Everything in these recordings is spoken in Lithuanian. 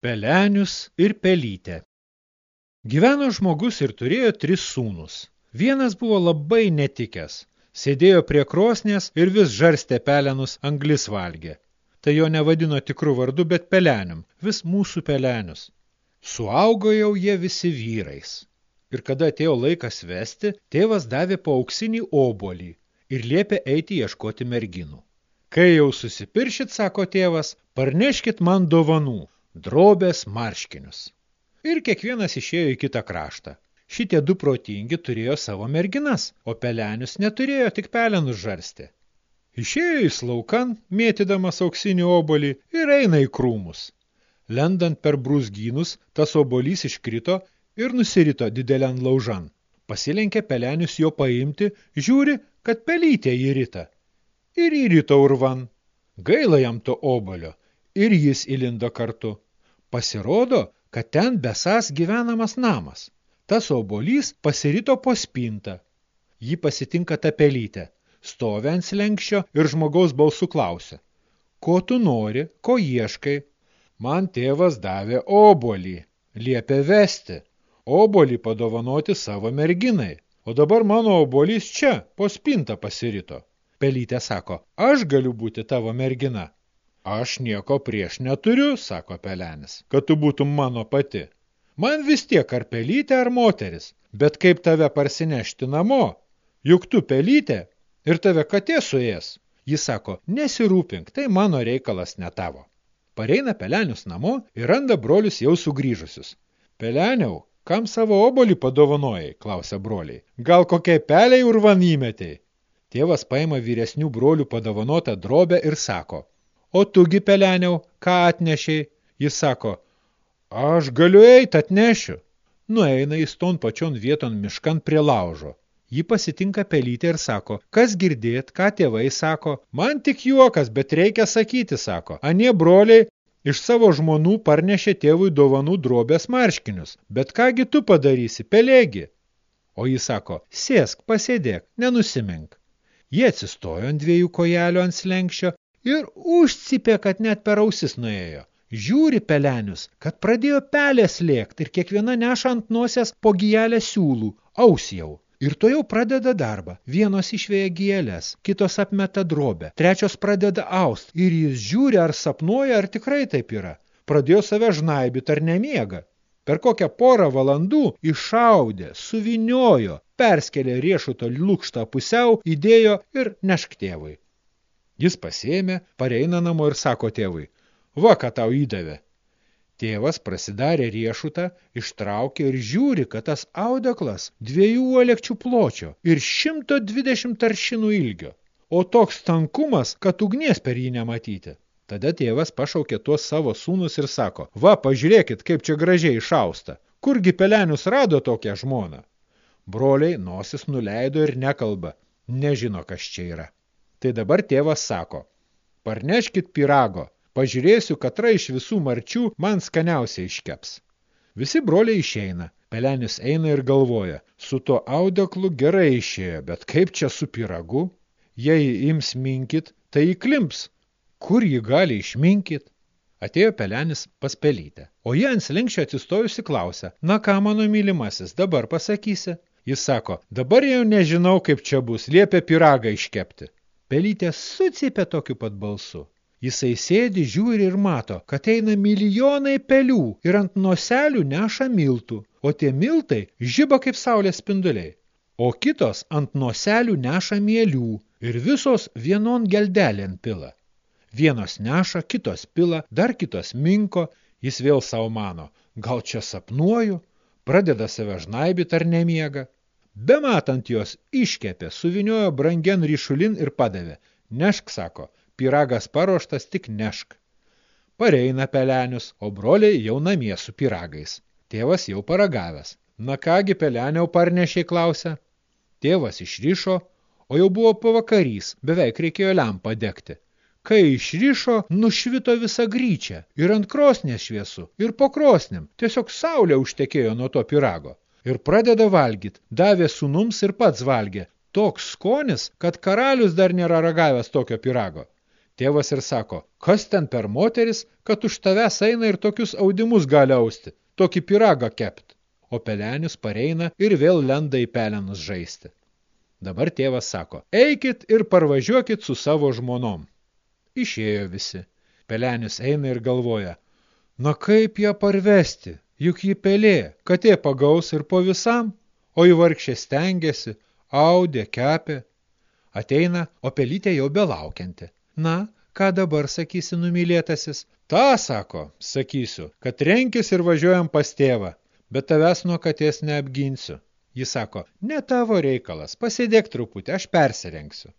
Pelenius ir pelytė. Gyveno žmogus ir turėjo tris sūnus. Vienas buvo labai netikęs. Sėdėjo prie krosnės ir vis žarstė pelenus anglis valgė. Tai jo nevadino tikrų vardu, bet pelenium, vis mūsų pelenius. Suaugo jau jie visi vyrais. Ir kada atėjo laikas vesti, tėvas davė po auksinį obolį ir liepė eiti ieškoti merginų. Kai jau susipiršit, sako tėvas, parneškit man dovanų, drobės marškinius. Ir kiekvienas išėjo į kitą kraštą. Šitie du protingi turėjo savo merginas, o pelenius neturėjo tik pelenus žarsti. Išėjo į laukan, mėtydamas auksinį obolį ir eina į krūmus. Lendant per brūzgynus, tas obolys iškrito ir nusirito didelian laužan. Pasilenkė pelenius jo paimti, žiūri, kad pelytė įrita. Ir įrito urvan. Gaila jam to obolio, ir jis įlindo kartu. Pasirodo, kad ten besas gyvenamas namas. Tas obolys pasirito po spintą. Jį pasitinka ta pelytė. Stovi ant slenkščio ir žmogaus balsu klausia. Ko tu nori, ko ieškai? Man tėvas davė obolį, liepė vesti. Obolį padovanoti savo merginai. O dabar mano obolys čia, po spintą pasirito. Pelytė sako, aš galiu būti tavo mergina. Aš nieko prieš neturiu, sako pelenis, kad tu būtum mano pati. Man vis tiek ar pelytė ar moteris, bet kaip tave parsinešti namo? Juk tu pelytė ir tave katė suės. Jis sako, nesirūpink, tai mano reikalas ne tavo. Pareina pelenius namo ir randa brolius jau sugrįžusius. Peleniau, kam savo obolį padovanojai, klausia broliai. Gal kokiai peliai urvan įmetei? Tėvas paima vyresnių brolių padovanotą drobę ir sako, O tugi, peleniau, ką atnešiai? Jis sako, aš galiu eit, atnešiu. Nueina jis ton pačion vieton miškan prie laužo. Jį pasitinka pelytė ir sako, kas girdėt, ką tėvai sako, man tik juokas, bet reikia sakyti, sako. Anie broliai iš savo žmonų parnešė tėvui dovanų drobės marškinius, bet kągi tu padarysi, pelėgi. O jis sako, sėsk, pasėdėk, nenusimink. Jie atsistojo ant dviejų kojelių ant slenkščio ir užcipė, kad net per ausis nuėjo. Žiūri pelenius, kad pradėjo pelės lėkt ir kiekviena neša ant nosies po gijelę siūlų, aus jau. Ir to jau pradeda darbą. Vienos išvėja gėlės, kitos apmeta drobę, trečios pradeda aust. Ir jis žiūri, ar sapnuoja, ar tikrai taip yra. Pradėjo save žnaibit, ar nemiega. Per kokią porą valandų išaudė, suviniojo, perskelė riešuto lūkštą pusiau, įdėjo ir nešk tėvui. Jis pasėmė, pareina namo ir sako tėvui, va, ką tau įdavė. Tėvas prasidarė riešutą, ištraukė ir žiūri, kad tas audeklas dviejų uolekčių pločio ir 120 aršinų ilgio, o toks tankumas, kad ugnies per jį nematyti. Tada tėvas pašaukė tuos savo sūnus ir sako, va, pažiūrėkit, kaip čia gražiai išausta, kurgi pelenius rado tokią žmoną. Broliai nosis nuleido ir nekalba, nežino, kas čia yra. Tai dabar tėvas sako, parneškit pirago, pažiūrėsiu, katra iš visų marčių man skaniausiai iškeps. Visi broliai išeina, pelenis eina ir galvoja, su tuo audeklu gerai išėjo, bet kaip čia su piragu? Jei ims minkit, tai įklimps. Kur jį gali išminkit? Atėjo pelenis pas pelytę. O jie ant slenkščio atsistojusi klausia, na ką mano mylimasis, dabar pasakysi? Jis sako, dabar jau nežinau, kaip čia bus, liepia piragą iškepti. Pelytė sucypė tokiu pat balsu. Jisai sėdi, žiūri ir mato, kad eina milijonai pelių ir ant noselių neša miltų, o tie miltai žiba kaip saulės spinduliai. O kitos ant noselių neša mielių ir visos vienon geldelėn pila. Vienos neša, kitos pila, dar kitos minko, jis vėl savo mano, gal čia sapnuoju, pradeda save žnaibit ar nemiega. Bematant jos iškepė, suviniojo brangen ryšulin ir padavė. Nešk, sako, piragas paruoštas, tik nešk. Pareina pelenius, o broliai jau namie su piragais. Tėvas jau paragavęs. Na kągi peleniau parnešiai klausia. Tėvas išrišo, o jau buvo pavakarys, beveik reikėjo lempą degti. Kai išrišo, nušvito visą gryčią ir ant krosnės šviesu, ir po krosnim, tiesiog saulė užtekėjo nuo to pirago ir pradeda valgyt. Davė sunums ir pats valgė. Toks skonis, kad karalius dar nėra ragavęs tokio pirago. Tėvas ir sako, kas ten per moteris, kad už tavęs eina ir tokius audimus gali austi, tokį piragą kept. O pelenis pareina ir vėl lenda į pelenus žaisti. Dabar tėvas sako, eikit ir parvažiuokit su savo žmonom. Išėjo visi. Pelenis eina ir galvoja, na kaip ją parvesti, juk ji pelė, katė pagaus ir po visam, o į vargšę stengiasi, audė, kepė. Ateina, o pelytė jau belaukianti. Na, ką dabar sakysi numylėtasis? Ta, sako, sakysiu, kad renkis ir važiuojam pas tėvą, bet tavęs nuo katės neapginsiu. Jis sako, ne tavo reikalas, pasėdėk truputį, aš persirengsiu.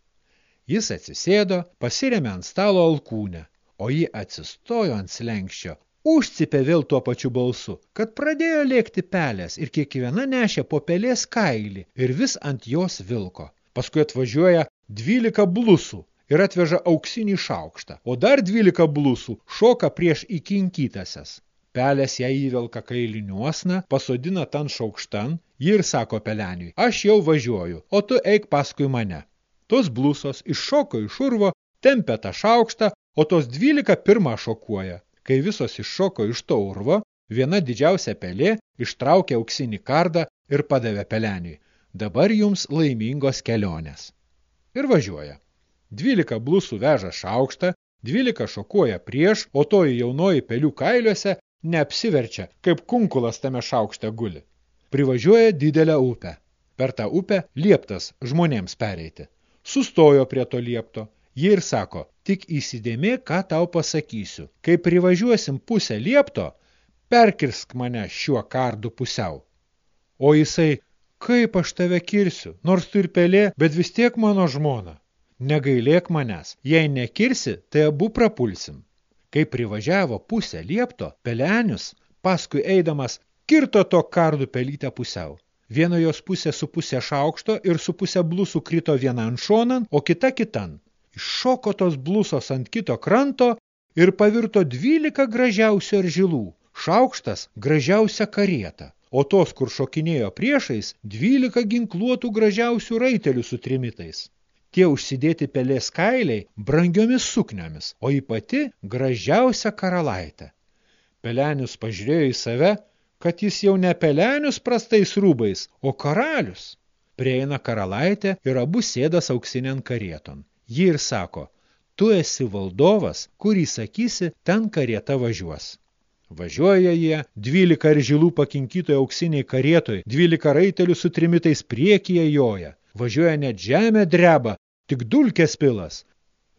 Jis atsisėdo, pasiremė ant stalo alkūnę, o ji atsistojo ant slenkščio, užcipė vėl tuo pačiu balsu, kad pradėjo lėkti pelės ir kiekviena nešė po pelės kailį ir vis ant jos vilko. Paskui atvažiuoja dvylika blusų ir atveža auksinį šaukštą, o dar dvylika blusų šoka prieš įkinkytasias. Pelės ją įvelka kailiniuosna, pasodina tan šaukštan, ji ir sako peleniui, aš jau važiuoju, o tu eik paskui mane. Tos blusos iššoko iš urvo, tempia tą šaukštą, o tos dvylika pirmą šokuoja. Kai visos iššoko iš to urvo, viena didžiausia pelė ištraukė auksinį kardą ir padavė peleniui. Dabar jums laimingos kelionės. Ir važiuoja. Dvylika blusų veža šaukštą, dvylika šokuoja prieš, o toji jaunoji pelių kailiuose neapsiverčia, kaip kunkulas tame šaukšte guli. Privažiuoja didelę upę. Per tą upę lieptas žmonėms pereiti. Sustojo prie to liepto. Jie ir sako, tik įsidėmė, ką tau pasakysiu. Kai privažiuosim pusę liepto, perkirsk mane šiuo kardu pusiau. O jisai, kaip aš tave kirsiu, nors tu ir pelė, bet vis tiek mano žmona. Negailėk manęs, jei nekirsi, tai abu prapulsim. Kai privažiavo pusę liepto, pelenius, paskui eidamas, kirto to kardų pelytę pusiau. Viena jos pusė su pusė šaukšto ir su pusė blusų krito viena ant šonan, o kita kitan. Iššoko tos blusos ant kito kranto ir pavirto dvylika gražiausių aržilų, šaukštas gražiausia karieta, o tos, kur šokinėjo priešais, dvylika ginkluotų gražiausių raitelių su trimitais tie užsidėti pelės kailiai brangiomis sukniomis, o į pati gražiausia karalaitė. Pelenius pažiūrėjo į save, kad jis jau ne pelenius prastais rūbais, o karalius. Prieina karalaitė ir abu sėdas auksinien karieton. Ji ir sako, tu esi valdovas, kurį sakysi, ten karieta važiuos. Važiuoja jie, dvylika žilų pakinkytoje auksiniai karietoj, dvylika raitelių su trimitais priekyje joja. Važiuoja net žemė dreba, tik dulkės pilas.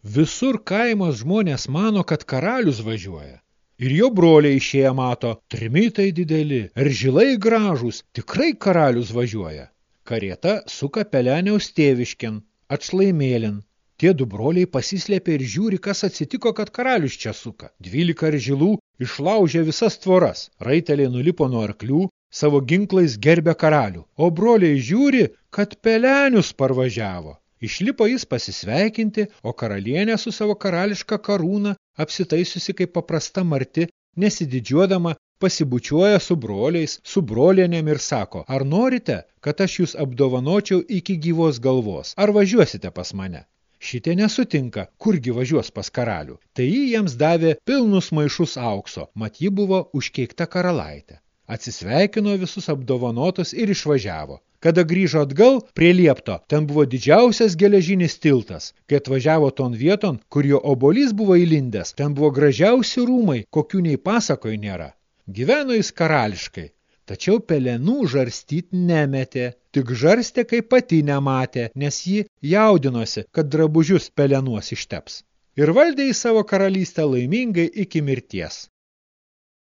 Visur kaimos žmonės mano, kad karalius važiuoja. Ir jo broliai išėję mato, trimitai dideli, ir žilai gražūs, tikrai karalius važiuoja. Karieta suka peleniaus tėviškin, atšlaimėlin. Tie du broliai pasislėpė ir žiūri, kas atsitiko, kad karalius čia suka. Dvylika ir žilų išlaužė visas tvoras, raiteliai nulipo nuo arklių, savo ginklais gerbė karalių, o broliai žiūri, kad pelenius parvažiavo. Išlipo jis pasisveikinti, o karalienė su savo karališka karūna, apsitaisiusi kaip paprasta marti, nesididžiuodama, pasibučiuoja su broliais, su brolienėm ir sako, ar norite, kad aš jūs apdovanočiau iki gyvos galvos, ar važiuosite pas mane? Šitie nesutinka, kurgi važiuos pas karalių. Tai jį jiems davė pilnus maišus aukso, mat ji buvo užkeikta karalaitė. Atsisveikino visus apdovanotus ir išvažiavo. Kada grįžo atgal prie liepto, ten buvo didžiausias geležinis tiltas. Kai atvažiavo ton vieton, kur jo obolys buvo įlindęs, ten buvo gražiausi rūmai, kokių nei pasakoj nėra. Gyveno jis karališkai, tačiau pelenų žarstyt nemetė, tik žarstė, kai pati nematė, nes ji jaudinosi, kad drabužius pelenuos išteps. Ir valdė į savo karalystę laimingai iki mirties.